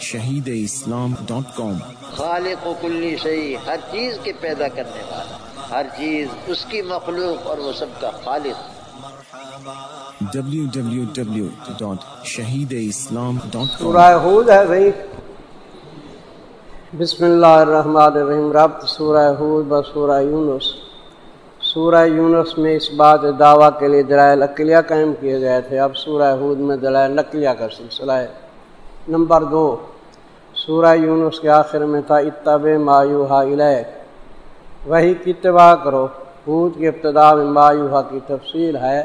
شہید اسلام ڈاٹ کام۔ خالق و کلی شہی ہر چیز کے پیدا کرنے والا ہر چیز اس کی مخلوق اور وہ سب کا خالق۔ www.shahideislam.com سورہ ہود ہے بھائی بسم اللہ الرحمن الرحیم۔ ربط سورہ ہود ب سورہ یونس۔ سورہ یونس میں اس بات دعویٰ کے لیے دلائل اقلیہ قائم کیے گئے تھے۔ اب سورہ ہود میں دلائل نقلیہ کا سلسلہ ہے۔ نمبر دو، سورہ یونس کے آخر میں تھا اتب مایوہا علیہ وہی کی اتباع کرو۔ ہود کی ابتدا میں مایوہا کی تفصیل ہے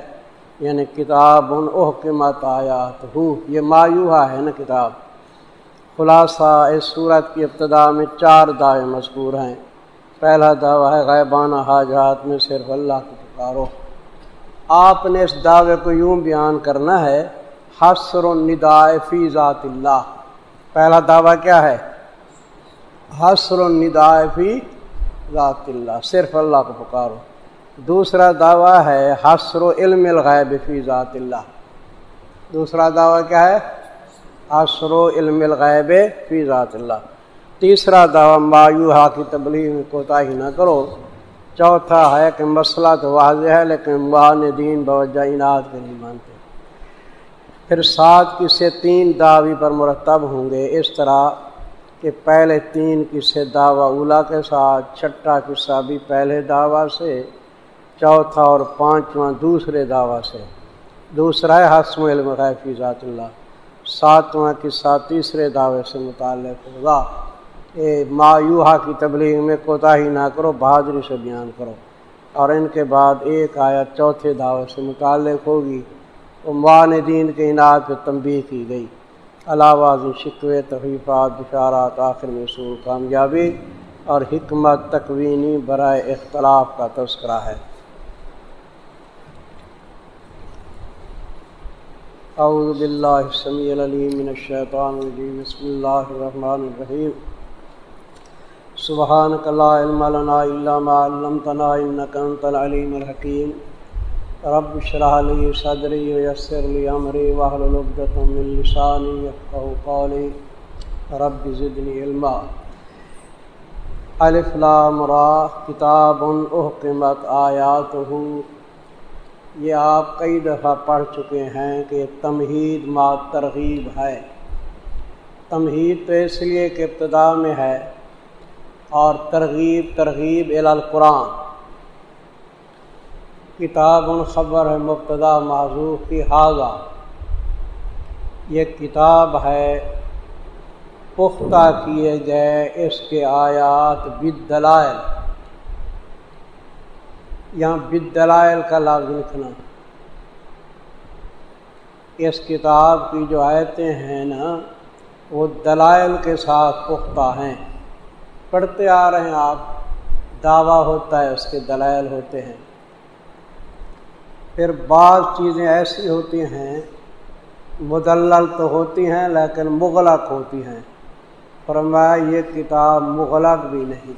یعنی کتاب ان احکمت آیات ہو یہ مایوہا ہے نا کتاب۔ خلاصہ، اس صورت کی ابتدا میں چار دعوے مذکور ہیں۔ پہلا دعویٰ ہے، غیبانہ حاجات میں صرف اللہ کو پکارو آپ نے اس دعوے کو یوں بیان کرنا ہے حسر النداء فی ذات اللہ پہلا دعویٰ کیا ہے؟ حسر النداء فی ذات اللہ صرف اللہ کو پکارو۔ دوسرا دعویٰ ہے حسر و علم الغیب فی ذات اللہ دوسرا دعویٰ کیا ہے؟ حسر و علم الغیب فی ذات اللہ تیسرا دعویٰ مایوہا کی تبلیغ میں کوتاہی نہ کرو۔ چوتھا ہے کہ مسئلہ تو واضح ہے، لیکن وہاں دین بوجہ انعد کے نہیں مانتے۔ پھر سات قصے تین دعوی پر مرتب ہوں گے۔ اس طرح کہ پہلے تین قصے دعویٰ اولا کے ساتھ، چھٹا قصہ بھی پہلے دعویٰ سے، چوتھا اور پانچواں دوسرے دعویٰ سے۔ دوسرا ہے حسم علم غیفی ذات اللہ۔ ساتواں قصہ تیسرے دعوے سے متعلق ہوگا۔ اے مایوہا کی تبلیغ میں کوتاہی نہ کرو، بہادری سے بیان کرو۔ اور ان کے بعد ایک آیت چوتھے دعوے سے متعلق ہوگی۔ عمان دین کے انعد پہ تنبیہ کی گئی۔ علاوہ شکوے، تحریفات، بشارات، آخر میں سور کامیابی اور حکمت تکوینی برائے اختلاف کا تذکرہ ہے۔ اعوذ باللہ السمیع العلیم من الشیطان الرجیم۔ بسم اللہ الرحمن الرحیم۔ سبحانک لا علم لنا الا ما علمتنا انک انت العلیم الحکیم۔ رب شرح لی صدری ویسر لی امری واحلل عقدۃ من لسانی یفقهوا قولی رب زدنی علما. الف لام را. کتاب احکمت آیاتہ یہ آپ کئی دفعہ پڑھ چکے ہیں کہ تمہید ما ترغیب ہے. تمہید تو اس لیے کہ ابتدا میں ہے اور ترغیب ترغیب القرآن. کتاب خبر ہے مبتدا معذوف کی حاضہ یہ کتاب ہے، پختہ کیے گئے اس کے آیات بد دلائل یہاں بد دلائل کا لفظ لکھنا۔ اس کتاب کی جو آیتیں ہیں نا، وہ دلائل کے ساتھ پختہ ہیں۔ پڑھتے آ رہے ہیں آپ، دعویٰ ہوتا ہے اس کے دلائل ہوتے ہیں۔ پھر بعض چیزیں ایسی ہوتی ہیں، مدلل تو ہوتی ہیں، لیکن مغلق ہوتی ہیں۔ فرمایا، یہ کتاب مغلق بھی نہیں۔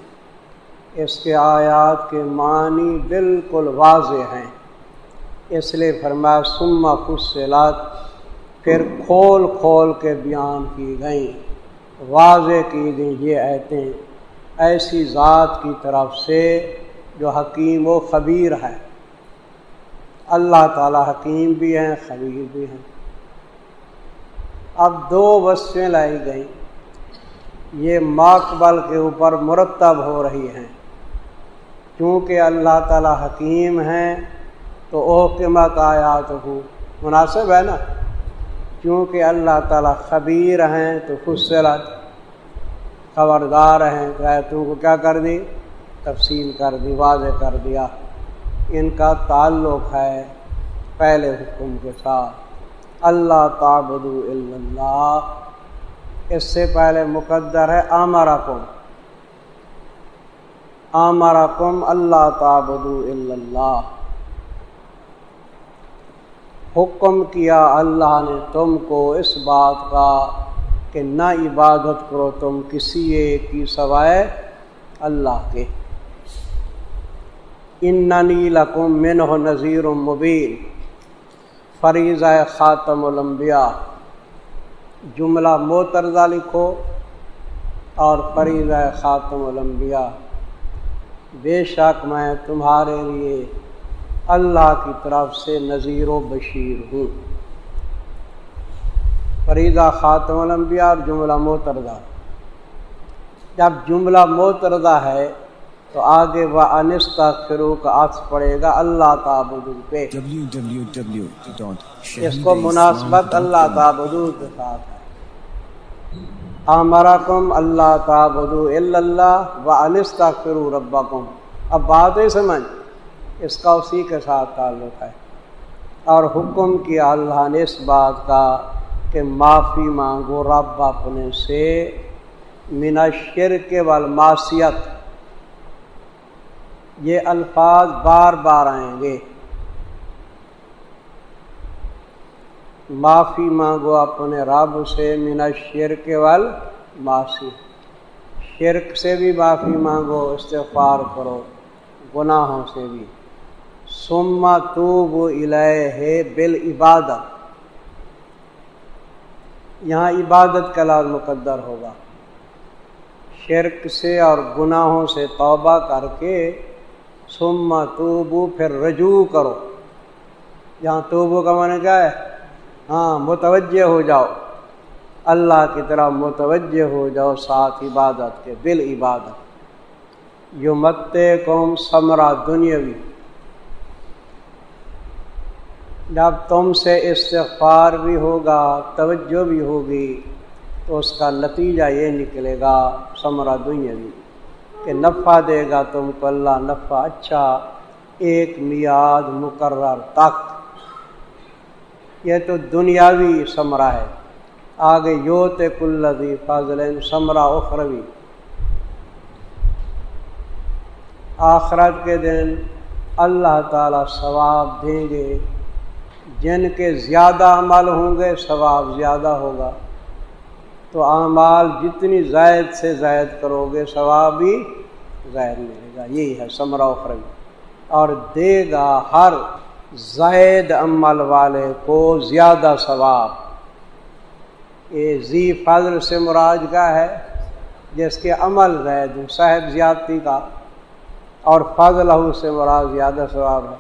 اس کے آیات کے معنی بالکل واضح ہیں۔ اس لیے فرمایا سما خصلات پھر کھول کھول کے بیان کی گئیں۔ واضح کی گئیں یہ ایتیں ایسی ذات کی طرف سے جو حکیم و خبیر ہے۔ اللہ تعالی حکیم بھی ہیں، خبیر بھی ہیں۔ اب دو وصفیں لائی گئیں۔ یہ ماقبل کے اوپر مرتب ہو رہی ہیں۔ کیونکہ اللہ تعالی حکیم ہیں، تو اوقمت آیات ہو مناسب ہے نا؟ کیونکہ اللہ تعالی خبیر ہیں، تو خصلت خبردار ہیں۔ رایتوں کو کیا کر دی؟ تفصیل کر دی، واضح کر دیا۔ ان کا تعلق ہے پہلے حکم کے ساتھ۔ اللہ تعبد اللہ۔ اس سے پہلے مقدر ہے آمارا کم آمارا کم اللہ تعبد اللہ۔ حکم کیا اللہ نے تم کو اس بات کا کہ نہ عبادت کرو تم کسی ایک کی سوائے اللہ کے۔ ان لکم من ہو نذیر مبین فریضہ خاتم الانبیاء جملہ موترزہ لکھو اور فریض خاتم الانبیاء بے شک میں تمہارے لیے اللہ کی طرف سے نذیر و بشیر ہوں۔ فریضہ خاتم الانبیاء اور جملہ موتردہ جب جملہ موتردہ ہے تو آگے وہ انستا فرو کا عطف پڑے گا اللہ تعبد پہ۔ اس کو مناسبت اللہ تعبد کے ساتھ ہمارا کم اللہ تعبد اللہ و انستا فرو ربا کم اب بات ہی سمجھ، اس کا اسی کے ساتھ تعلق ہے۔ اور حکم کیا اللہ نے اس بات کا کہ معافی مانگو رب اپنے سے۔ منا شرک والماسیت یہ الفاظ بار بار آئیں گے۔ معافی مانگو اپنے رب سے منا شرک وال معاشی شرک سے بھی معافی مانگو، استغفار کرو، گناہوں سے بھی۔ سما تو وہ ہے بال عبادت یہاں عبادت کا لال مقدر ہوگا۔ شرک سے اور گناہوں سے توبہ کر کے سما توبو پھر رجوع کرو۔ جہاں توبو کا معنی کیا ہے؟ ہاں متوجہ ہو جاؤ۔ اللہ کی طرح متوجہ ہو جاؤ ساتھ عبادت کے بل عبادت۔ یو مت قوم ثمرا دنیاوی۔ جب تم سے استغفار بھی ہوگا، توجہ بھی ہوگی، تو اس کا نتیجہ یہ نکلے گا ثمرہ دنیاوی۔ کہ نفع دے گا تم کو اللہ، نفع اچھا ایک میاد مقرر تک۔ یہ تو دنیاوی ثمرہ ہے۔ آگے یوت کلدی فاضل ثمرہ اخروی۔ آخرت کے دن اللہ تعالی ثواب دیں گے۔ جن کے زیادہ عمل ہوں گے، ثواب زیادہ ہوگا۔ تو اعمال جتنی زائد سے زائد کرو گے، ثواب بھی زائد ملے گا۔ یہی ہے، ثمرہ اخروی اور دے گا ہر زائد عمل والے کو زیادہ ثواب۔ یہ زی فضل سے مراج کا ہے، جس کے عمل زید صاحب زیادتی کا۔ اور فضل سے مراد زیادہ ثواب ہے۔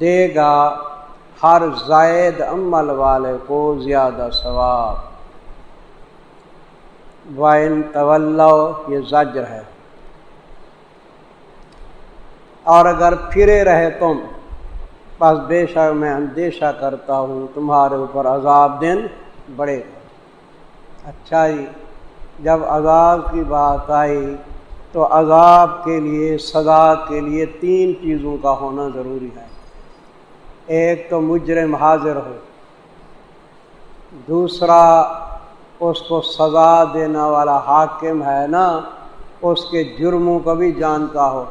دے گا ہر زائد عمل والے کو زیادہ ثواب۔ وائن طول یہ زجر ہے۔ اور اگر پھرے رہے تم، بس بے شک میں اندیشہ کرتا ہوں، تمہارے اوپر عذاب دن بڑے اچھا جی جب عذاب کی بات آئی، تو عذاب کے لیے، سزا کے لیے تین چیزوں کا ہونا ضروری ہے۔ ایک تو مجرم حاضر ہو، دوسرا اس کو سزا دینا والا حاکم ہے نا، اس کے جرموں کا بھی جانتا ہو،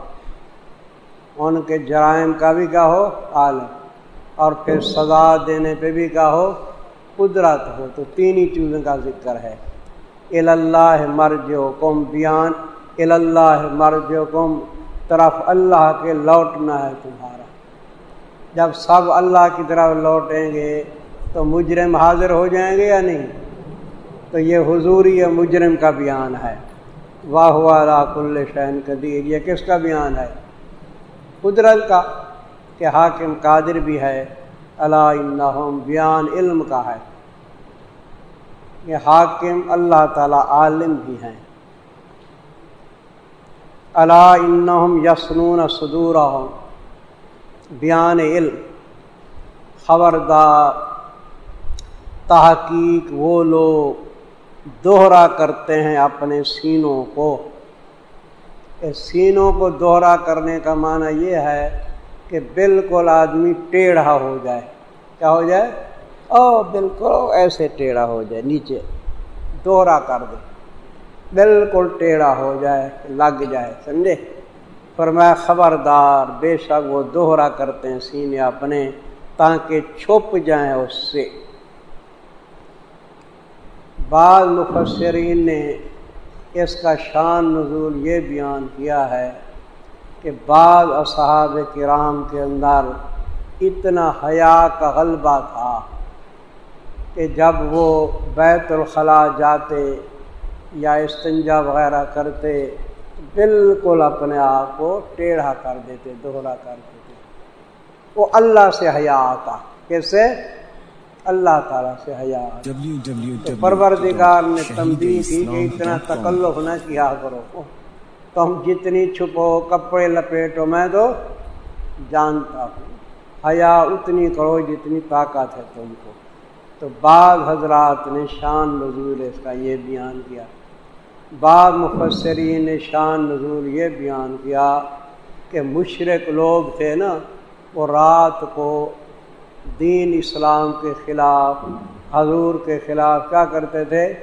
ان کے جرائم کا بھی کیا ہو عالم۔ اور پھر سزا دینے پہ بھی کیا ہو قدرت ہو۔ تو تین ہی چیزوں کا ذکر ہے۔ اللہ مرج کم بیان۔ اللہ مرج کم طرف اللہ کے لوٹنا ہے تمہارا۔ جب سب اللہ کی طرف لوٹیں گے تو مجرم حاضر ہو جائیں گے یا نہیں؟ تو یہ حضوری مجرم کا بیان ہے۔ واہ واہ کل شہن قدیر، یہ کس کا بیان ہے؟ قدرت کا کہ حاکم قادر بھی ہے۔ اللہ بیان علم کا ہے۔ یہ حاکم اللہ تعالی عالم بھی ہیں۔ اللہ یسنون صدور بیان علم۔ خبردار، تحقیق، وہ لوگ دوہرا کرتے ہیں اپنے سینوں کو۔ اس سینوں کو دوہرا کرنے کا معنی یہ ہے کہ بالکل آدمی ٹیڑھا ہو جائے۔ کیا ہو جائے؟ او بالکل ایسے ٹیڑھا ہو جائے، نیچے دوہرا کر دے۔ بالکل ٹیڑھا ہو جائے، لگ جائے، سمجھے؟ پر میں خبردار، بے شک وہ دوہرا کرتے ہیں سینے اپنے تاکہ چھپ جائیں اس سے۔ بعض مفسرین نے اس کا شان نزول یہ بیان کیا ہے کہ بعض اصحاب کرام کے اندر اتنا حیا کا غلبہ تھا کہ جب وہ بیت الخلاء جاتے یا استنجا وغیرہ کرتے، بالکل اپنے آپ کو ٹیڑھا کر دیتے، دوہرا کر دیتے۔ وہ اللہ سے حیا آتا۔ کیسے اللہ تعالیٰ سے حیا۔ تو پروردگار نے تنبیہ کی کہ اتنا تکلف نہ کیا کرو۔ تم جتنی چھپو کپڑے لپیٹو میں تو جانتا ہوں۔ حیا اتنی کرو جتنی طاقت ہے تم کو۔ تو بعض حضرات نے شان نزول اس کا یہ بیان کیا۔ بعض مفسرین نے شان نزول یہ بیان کیا کہ مشرق لوگ تھے نا، وہ رات کو دین اسلام کے خلاف، حضور کے خلاف کیا کرتے تھے؟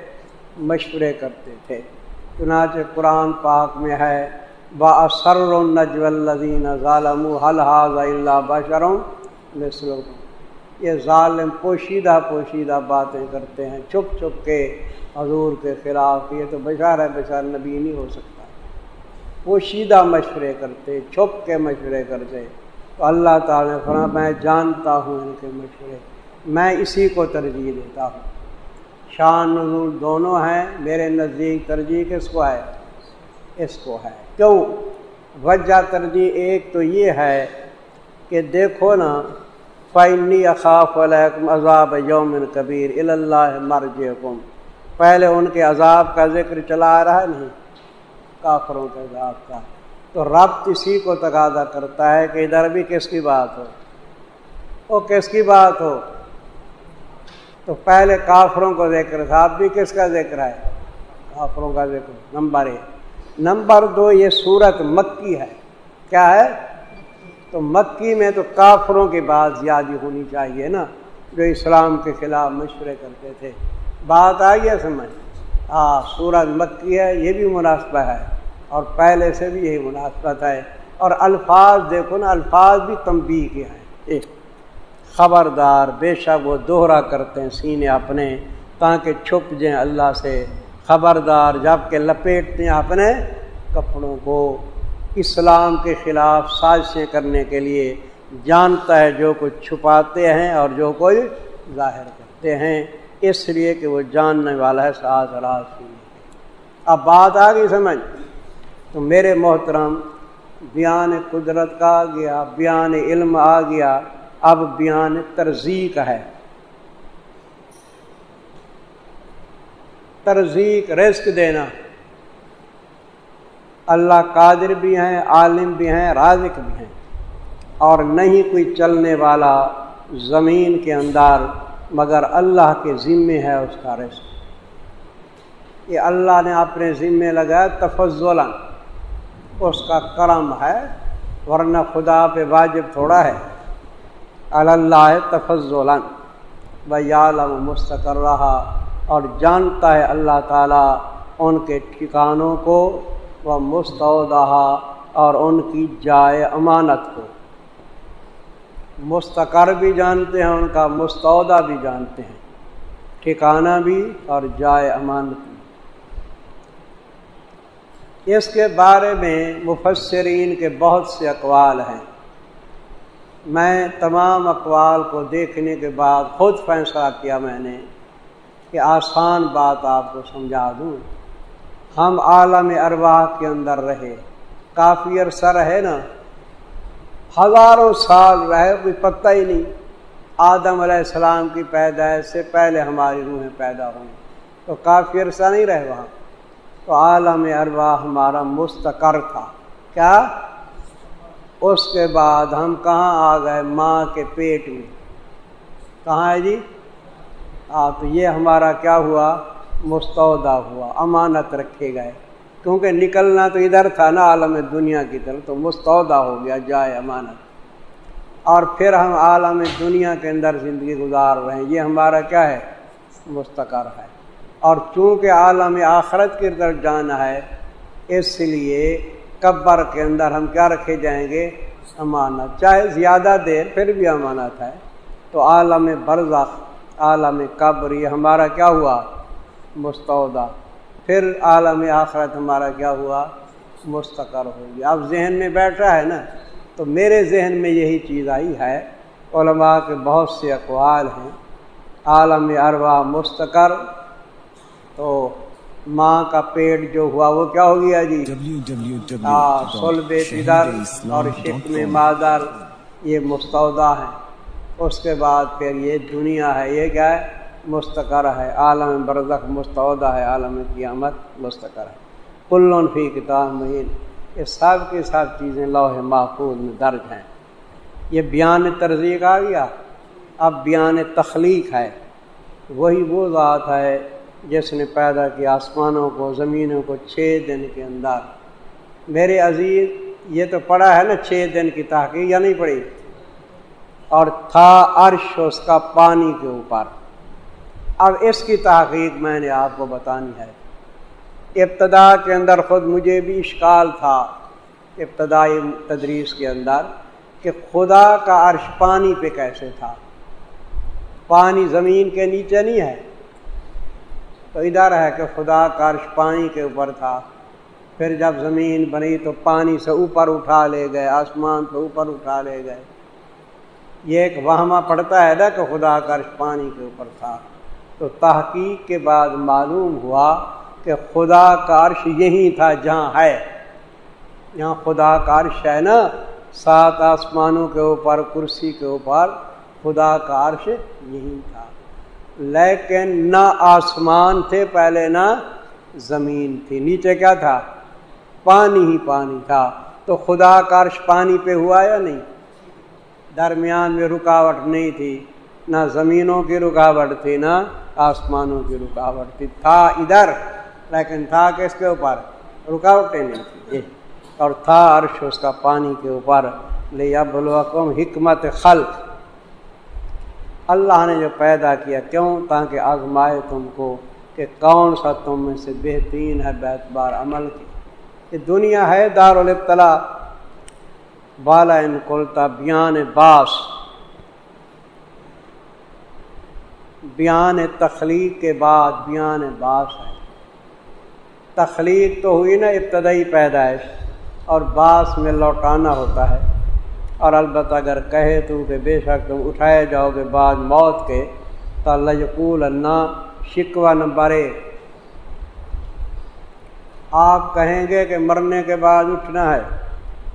مشورے کرتے تھے۔ چنانچہ قرآن پاک میں ہے با اثر النجو الدین ظالم الحاظ اللہ بشرم مثل یہ ظالم پوشیدہ پوشیدہ باتیں کرتے ہیں۔ چھپ چھپ کے حضور کے خلاف یہ تو بشار ہے، بشار نبی نہیں ہو سکتا۔ پوشیدہ مشورے کرتے، چھپ کے مشورے کرتے۔ تو اللہ تعالیٰ نے فرما میں جانتا ہوں ان کے مشورے، میں اسی کو ترجیح دیتا ہوں۔ شان نزول دونوں ہیں، میرے نزدیک ترجیح کس کو ہے؟ اس کو ہے۔ کیوں؟ وجہ ترجیح ایک تو یہ ہے کہ دیکھو نا فائنی اخاف علیکم عذاب یوم کبیر اللہ مرج پہلے ان کے عذاب کا ذکر چلا آ رہا ہے نہیں، کافروں کے عذاب کا۔ تو رب اسی کو تقاضا کرتا ہے کہ ادھر بھی کس کی بات ہو وہ کس کی بات ہو تو پہلے کافروں کو ذکر تھا اب بھی کس کا ذکر ہے؟ کافروں کا ذکر نمبر ایک۔ نمبر دو، یہ صورت مکی ہے۔ کیا ہے؟ تو مکی میں تو کافروں کی بات زیادہ ہونی چاہیے نا، جو اسلام کے خلاف مشورے کرتے تھے۔ بات آئی ہے سمجھ؟ ہاں سورج مکی ہے، یہ بھی مناسبہ ہے۔ اور پہلے سے بھی یہی مناسبت ہے۔ اور الفاظ دیکھو نا الفاظ بھی تنبیہ کے ہیں۔ ایک خبردار بے شک وہ دوہرا کرتے ہیں سینے اپنے تاکہ چھپ جائیں اللہ سے۔ خبردار جبکہ لپیٹتے ہیں اپنے کپڑوں کو۔ اسلام کے خلاف سازشیں کرنے کے لیے جانتا ہے جو کچھ چھپاتے ہیں اور جو کوئی ظاہر کرتے ہیں۔ اس لیے کہ وہ جاننے والا ہے ساز راز اب بات آ گئی سمجھ۔ تو میرے محترم، بیان قدرت کا آ گیا، بیان علم آ گیا، اب بیان ترزیق ہے۔ ترزیق، رزق دینا۔ اللہ قادر بھی ہیں، عالم بھی ہیں، رازق بھی ہیں۔ اور نہیں کوئی چلنے والا زمین کے اندر، مگر اللہ کے ذمے ہے اس کا رزق۔ یہ اللہ نے اپنے ذمے لگایا تفضل اس کا کرم ہے، ورنہ خدا پہ واجب تھوڑا ہے۔ اللہ تفضل بھائی عالم مستقر رہا اور جانتا ہے اللہ تعالیٰ ان کے ٹھکانوں کو، وہ مستعودہ اور ان کی جائے امانت کو۔ مستقر بھی جانتے ہیں، ان کا مستعودہ بھی جانتے ہیں۔ ٹھکانہ بھی اور جائے امانت بھی۔ اس کے بارے میں مفسرین کے بہت سے اقوال ہیں۔ میں تمام اقوال کو دیکھنے کے بعد خود فیصلہ کیا میں نے کہ آسان بات آپ کو سمجھا دوں۔ ہم عالم ارواح کے اندر رہے۔ کافی عرصہ رہے نا۔ ہزاروں سال رہے، کوئی پتہ ہی نہیں۔ آدم علیہ السلام کی پیدائش سے پہلے ہماری روحیں پیدا ہوئیں۔ تو کافی عرصہ نہیں رہے وہاں۔ تو عالم ارواح ہمارا مستقر تھا۔ کیا؟ اس کے بعد ہم کہاں آ گئے؟ ماں کے پیٹ میں۔ کہاں ہے جی؟ ہاں تو یہ ہمارا کیا ہوا؟ مستعودہ ہوا، امانت رکھے گئے۔ کیونکہ نکلنا تو ادھر تھا نا عالم دنیا کی طرف، تو مستعودہ ہو گیا، جائے امانت۔ اور پھر ہم عالم دنیا کے اندر زندگی گزار رہے ہیں۔ یہ ہمارا کیا ہے؟ مستقر ہے۔ اور چونکہ عالم آخرت کی طرف جانا ہے، اس لیے قبر کے اندر ہم کیا رکھے جائیں گے؟ امانت۔ چاہے زیادہ دیر پھر بھی امانت ہے۔ تو عالم برزخ، عالم قبر، یہ ہمارا کیا ہوا؟ مستعودہ پھر عالم آخرت ہمارا کیا ہوا؟ مستقر ہو گیا۔ اب ذہن میں بیٹھا ہے نا؟ تو میرے ذہن میں یہی چیز آئی ہے۔ علماء کے بہت سے اقوال ہیں۔ عالم اروا مستقر تو ماں کا پیٹ جو ہوا وہ کیا ہو گیا جی؟ سلب ادھر اور شکم مادر یہ مستودہ ہے۔ اس کے بعد پھر یہ دنیا ہے یہ کیا ہے؟ مستقر ہے۔ عالم برزخ مستودہ ہے عالم قیامت مستقر ہے۔ کلن فی کتاب مہین۔ یہ سب کی سب چیزیں لوح محفوظ میں درج ہیں۔ یہ بیان ترزیق آ گیا۔ اب بیان تخلیق ہے۔ وہی وہ ذات ہے جس نے پیدا کیا آسمانوں کو، زمینوں کو چھ دن کے اندر۔ میرے عزیز، یہ تو پڑا ہے نا چھ دن کی تحقیق، یا نہیں پڑی؟ اور تھا عرش اس کا پانی کے اوپر۔ اب اس کی تحقیق میں نے آپ کو بتانی ہے۔ ابتدا کے اندر خود مجھے بھی اشکال تھا، ابتدائی تدریس کے اندر، کہ خدا کا عرش پانی پہ کیسے تھا۔ پانی زمین کے نیچے نہیں ہے۔ تو ادھر ہے کہ خدا کا عرش پانی کے اوپر تھا۔ پھر جب زمین بنی تو پانی سے اوپر اٹھا لے گئے، آسمان سے اوپر اٹھا لے گئے۔ یہ ایک وہمہ پڑتا ہے نا کہ خدا کا عرش پانی کے اوپر تھا۔ تو تحقیق کے بعد معلوم ہوا کہ خدا کا عرش یہی تھا جہاں ہے۔ یہاں خدا کا عرش ہے نا۔ سات آسمانوں کے اوپر، کرسی کے اوپر خدا کا عرش یہی تھا۔ لیکن نہ آسمان تھے، پہلے نہ زمین تھی۔ نیچے کیا تھا؟ پانی ہی پانی تھا۔ تو خدا کا عرش پانی پہ ہوا یا نہیں؟ درمیان میں رکاوٹ نہیں تھی۔ نہ زمینوں کی رکاوٹ تھی، نہ آسمانوں کی رکاوٹ تھی۔ تھا ادھر، لیکن تھا کس کے اوپر؟ رکاوٹیں نہیں تھی۔ اور تھا عرش، اس کا پانی کے اوپر۔ لے اب حکمت خلق۔ اللہ نے جو پیدا کیا کیوں تاکہ آزمائے تم کو کہ کون سا تم میں سے بہترین ہے بیت بار عمل کی؟ یہ دنیا ہے دار البتلا بالا ان کلتا بیان باس۔ بیان تخلیق کے بعد بیان باس ہے۔ تخلیق تو ہوئی نا ابتدائی پیدائش اور باس میں لوٹانا ہوتا ہے۔ اور البتہ اگر کہے تو کہ بے شک تم اٹھائے جاؤ گے بعد موت کے تو اللہ یقول اللہ شکوہ نمبر آپ کہیں گے کہ مرنے کے بعد اٹھنا ہے،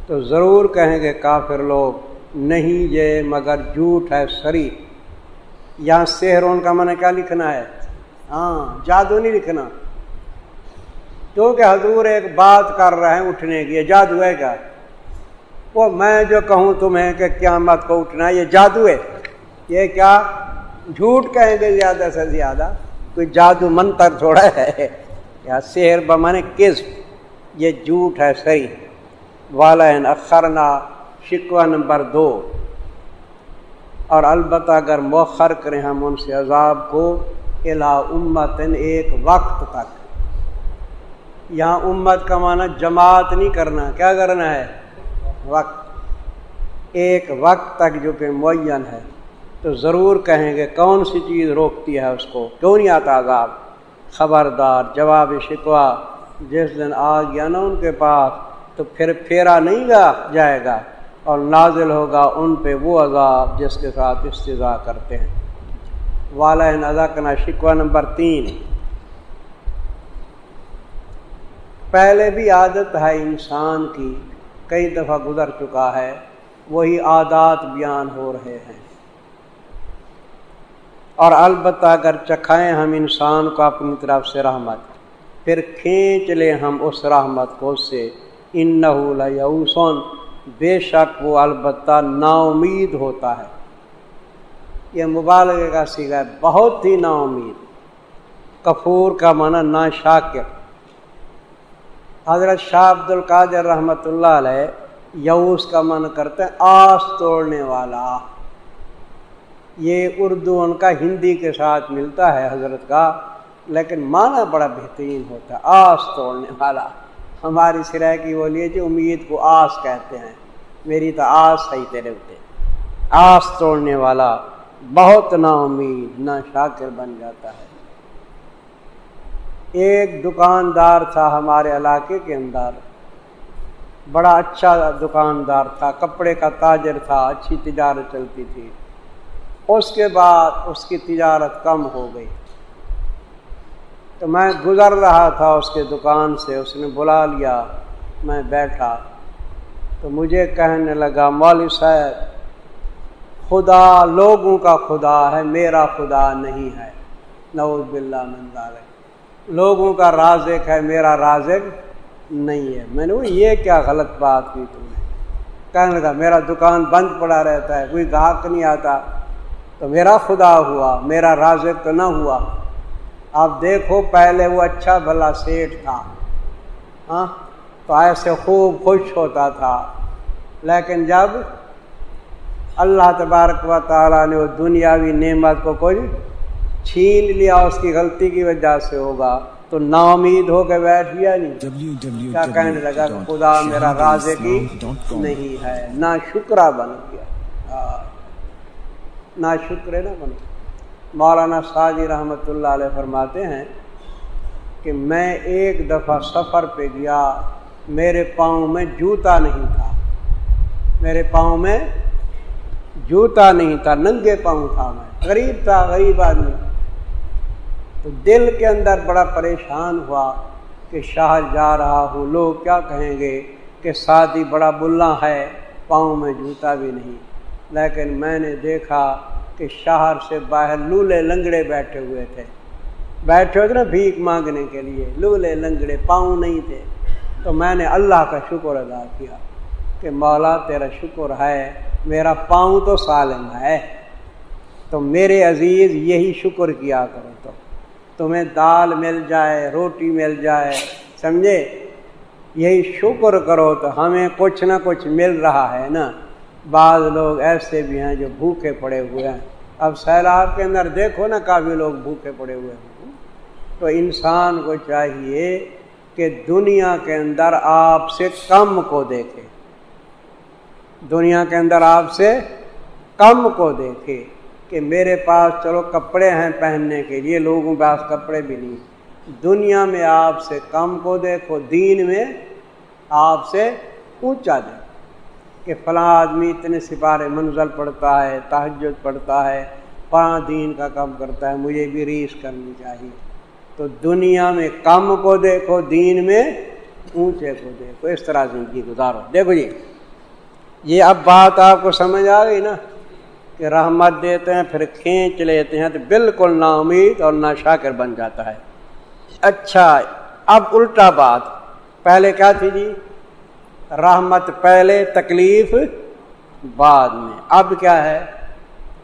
تو ضرور کہیں گے کافر لوگ، نہیں یہ مگر جھوٹ ہے، سری۔ یہاں سحرون کا من کیا لکھنا ہے؟ ہاں جادو نہیں لکھنا۔ کیونکہ حضور ایک بات کر رہے ہیں اٹھنے کی جادو ہے کیا؟ وہ میں جو کہوں تمہیں کہ قیامت کو اٹھنا، یہ جادو ہے۔ یہ کیا جھوٹ کہیں گے زیادہ سے زیادہ؟ کوئی جادو منتر تھوڑا ہے۔ یا شہر بمانے کس یہ جھوٹ ہے صحیح۔ والا اخرنا شکوہ نمبر دو۔ اور البتہ اگر مؤخر کریں ہم ان سے عذاب کو الا امت ایک وقت تک۔ یہاں امت کا معنی جماعت نہیں کرنا۔ کیا کرنا ہے؟ وقت۔ ایک وقت تک جو کہ معین ہے۔ تو ضرور کہیں گے کون سی چیز روکتی ہے اس کو؟ کیوں نہیں آتا عذاب؟ خبردار، جواب شکوا جس دن آ گیا نا ان کے پاس، تو پھر پھیرا نہیں گا، جائے گا۔ اور نازل ہوگا ان پہ وہ عذاب جس کے ساتھ استضاء کرتے ہیں۔ والا نظا کنا شکوہ نمبر تین۔ پہلے بھی عادت ہے انسان کی کئی دفعہ گزر چکا ہے، وہی عادات بیان ہو رہے ہیں۔ اور البتہ اگر چکھائیں ہم انسان کو اپنی طرف سے رحمت، پھر کھینچ لیں ہم اس رحمت کو اس سے۔ ان نحسن بے شک وہ البتہ نا امید ہوتا ہے۔ یہ مبالغے کا سیگا ہے، بہت ہی نا امید کفور کا معنی نا شاکر حضرت شاہ عبد القادر رحمۃ اللہ علیہ یوس کا من کرتے ہیں، آس توڑنے والا۔ یہ اردو ان کا ہندی کے ساتھ ملتا ہے حضرت کا، لیکن معنی بڑا بہترین ہوتا ہے، آس توڑنے والا۔ ہماری سرح کی بولیے جی امید کو آس کہتے ہیں۔ میری تو آس ہے تیرے ہوتے آس توڑنے والا، بہت نا امید نہ شاکر بن جاتا ہے۔ ایک دکاندار تھا ہمارے علاقے کے اندر۔ بڑا اچھا دکاندار تھا، کپڑے کا تاجر تھا، اچھی تجارت چلتی تھی۔ اس کے بعد اس کی تجارت کم ہو گئی۔ تو میں گزر رہا تھا اس کے دکان سے، اس نے بلا لیا، میں بیٹھا۔ تو مجھے کہنے لگا، مولوی صاحب، خدا لوگوں کا خدا ہے، میرا خدا نہیں ہے۔ نوز باللہ منظار لوگوں کا رازق ہے، میرا رازق نہیں ہے۔ میں نے وہ یہ کیا غلط بات کی تم نے؟ کہنے لگا، میرا دکان بند پڑا رہتا ہے، کوئی گاہک نہیں آتا۔ تو میرا خدا ہوا، میرا رازق تو نہ ہوا۔ آپ دیکھو، پہلے وہ اچھا بھلا سیٹ تھا۔ ہاں تو ایسے خوب خوش ہوتا تھا۔ لیکن جب اللہ تبارک و تعالیٰ نے وہ دنیاوی نعمت کو کوئی چھین لیا اس کی غلطی کی وجہ سے ہوگا، تو نا امید ہو کے بیٹھ گیا نہیں۔ کیا کہنے لگا کہ خدا میرا راز کی نہیں ہے؟ نہ شکرا بن گیا۔ ہاں۔ نہ شکر نہ بن۔ گیا مولانا ساجی رحمۃ اللہ علیہ فرماتے ہیں کہ میں ایک دفعہ سفر پہ گیا، میرے پاؤں میں جوتا نہیں تھا۔ میرے پاؤں میں جوتا نہیں تھا، ننگے پاؤں تھا میں۔ غریب تھا، غریب آدمی۔ تو دل کے اندر بڑا پریشان ہوا کہ شہر جا رہا ہوں۔ لوگ کیا کہیں گے کہ سادی بڑا بلا ہے، پاؤں میں جوتا بھی نہیں۔ لیکن میں نے دیکھا کہ شہر سے باہر لولے لنگڑے بیٹھے ہوئے تھے۔ بیٹھے ہوئے تھے نا بھیک مانگنے کے لیے۔ لولے لنگڑے پاؤں نہیں تھے۔ تو میں نے اللہ کا شکر ادا کیا کہ مولا تیرا شکر ہے، میرا پاؤں تو سالم ہے۔ تو میرے عزیز یہی شکر کیا کرو تو۔ تمہیں دال مل جائے، روٹی مل جائے، سمجھے؟ یہی شکر کرو تو ہمیں کچھ نہ کچھ مل رہا ہے نا۔ بعض لوگ ایسے بھی ہیں جو بھوکے پڑے ہوئے ہیں۔ اب سیلاب کے اندر دیکھو نا، کافی لوگ بھوکے پڑے ہوئے ہیں۔ تو انسان کو چاہیے کہ دنیا کے اندر آپ سے کم کو دیکھے۔ دنیا کے اندر آپ سے کم کو دیکھے۔ کہ میرے پاس چلو کپڑے ہیں پہننے کے لیے، لوگوں کے پاس کپڑے بھی نہیں۔ دنیا میں آپ سے کم کو دیکھو، دین میں آپ سے اونچا دیکھو کہ فلاں آدمی اتنے سپارے منزل پڑتا ہے تحجد پڑتا ہے پانچ دین کا کام کرتا ہے، مجھے بھی ریس کرنی چاہیے۔ تو دنیا میں کم کو دیکھو، دین میں اونچے کو دیکھو۔ اس طرح زندگی گزارو۔ دیکھو جی یہ اب بات آپ کو سمجھ آ گئی نا؟ کہ رحمت دیتے ہیں، پھر کھینچ لیتے ہیں تو بالکل نا امید اور نہ شاکر بن جاتا ہے۔ اچھا اب الٹا بات۔ پہلے کیا تھی جی؟ رحمت پہلے، تکلیف بعد میں۔ اب کیا ہے؟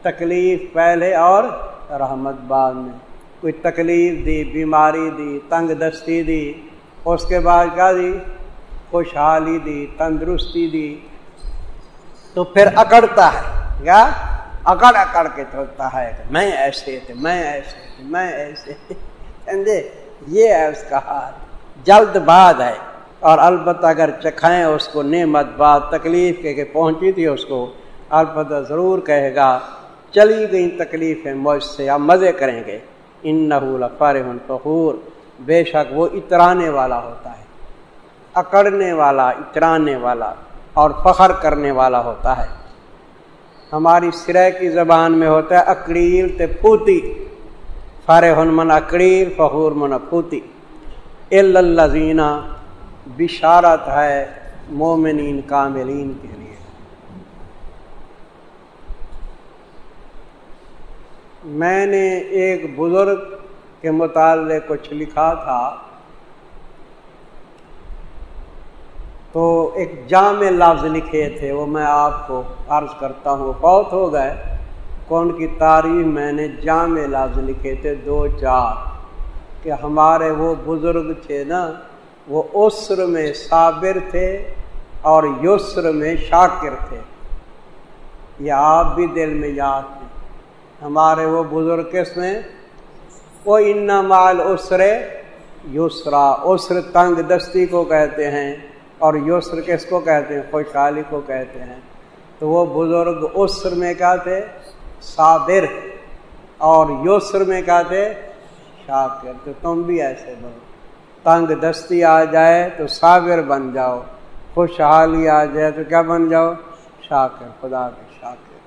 تکلیف پہلے اور رحمت بعد میں۔ کوئی تکلیف دی، بیماری دی، تنگ دستی دی، اس کے بعد کیا دی؟ خوشحالی دی، تندرستی دی۔ تو پھر اکڑتا ہے۔ کیا؟ اکڑ اکڑ کے چلتا ہے، میں ایسے تھے، میں ایسے تھے، میں ایسے سمجھے یہ ہے اس کا حال۔ جلد بعد ہے۔ اور البتہ اگر چکھائیں اس کو نعمت بات تکلیف کے کہ پہنچی تھی اس کو، البتہ ضرور کہے گا، چلی گئی تکلیفیں مجھ سے آپ مزے کریں گے۔ ان نحول فرحن فخور۔ بے شک وہ اترانے والا ہوتا ہے۔ اکڑنے والا، اترانے والا اور فخر کرنے والا ہوتا ہے۔ ہماری سرح کی زبان میں ہوتا ہے اکڑیل تے پھوتی۔ فرحن من اکڑیل، فخور من پھوتی۔ اللہ زینہ بشارت ہے مومنین کاملین کے لیے۔ میں نے ایک بزرگ کے متعلق کچھ لکھا تھا۔ تو ایک جامع لفظ لکھے تھے، وہ میں آپ کو عرض کرتا ہوں بہت ہو گئے۔ کون کی تعریف میں نے جامع لفظ لکھے تھے؟ دو چار۔ کہ ہمارے وہ بزرگ تھے نا، وہ عسر میں صابر تھے اور یسر میں شاکر تھے۔ یہ آپ بھی دل میں یاد تھے ہمارے وہ بزرگ کس میں وہ ان مال اسرے یسرا اسر تنگ دستی کو کہتے ہیں۔ اور یسر کس کو کہتے ہیں؟ خوشحالی کو کہتے ہیں۔ تو وہ بزرگ عسر میں کیا تھے؟ صابر۔ اور یسر میں کیا تھے؟ شاکر تو تم بھی ایسے بولو تنگ دستی آ جائے تو صابر بن جاؤ۔ خوشحالی آ جائے تو کیا بن جاؤ؟ شاکر خدا کے شاکر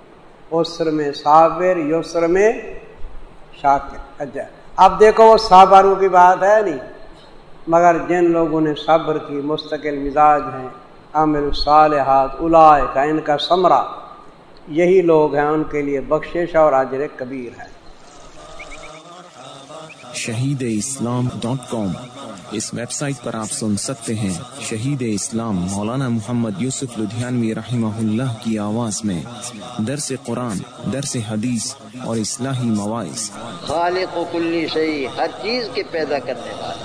اسر میں صابر یسر میں شاکر اچھا۔ اب دیکھو وہ صابروں کی بات ہے نہیں؟ مگر جن لوگوں نے صبر کی مستقل مزاج ہیں عامر الصالحات الائے کا ان کا ثمرہ یہی لوگ ہیں ان کے لیے بخشش اور اجر کبیر ہے۔ شہید اسلام ڈاٹ کام اس ویب سائٹ پر آپ سن سکتے ہیں شہید اسلام مولانا محمد یوسف لدھیانوی رحمہ اللہ کی آواز میں درس قرآن درس حدیث اور اصلاحی مواعث۔ خالق و کلی شہی ہر چیز کے پیدا کرنے والا۔